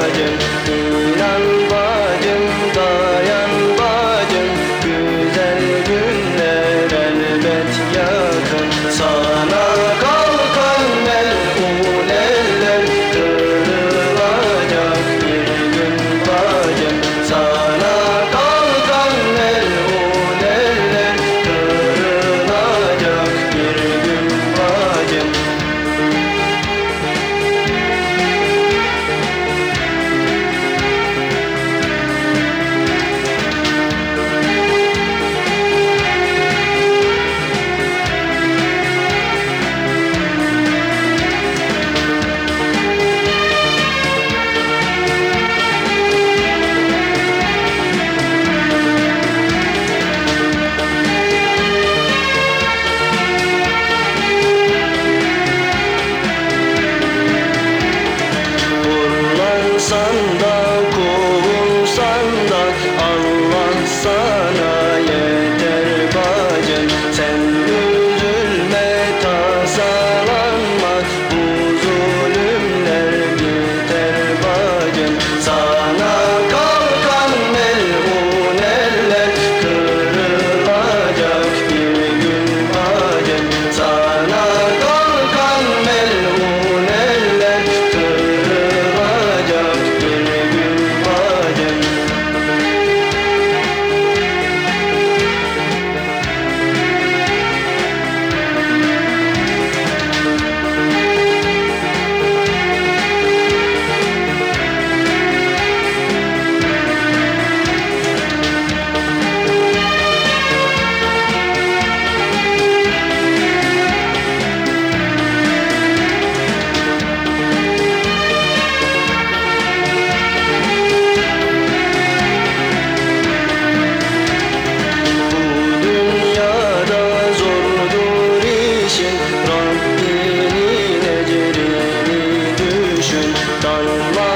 virgin Allah sana Diamond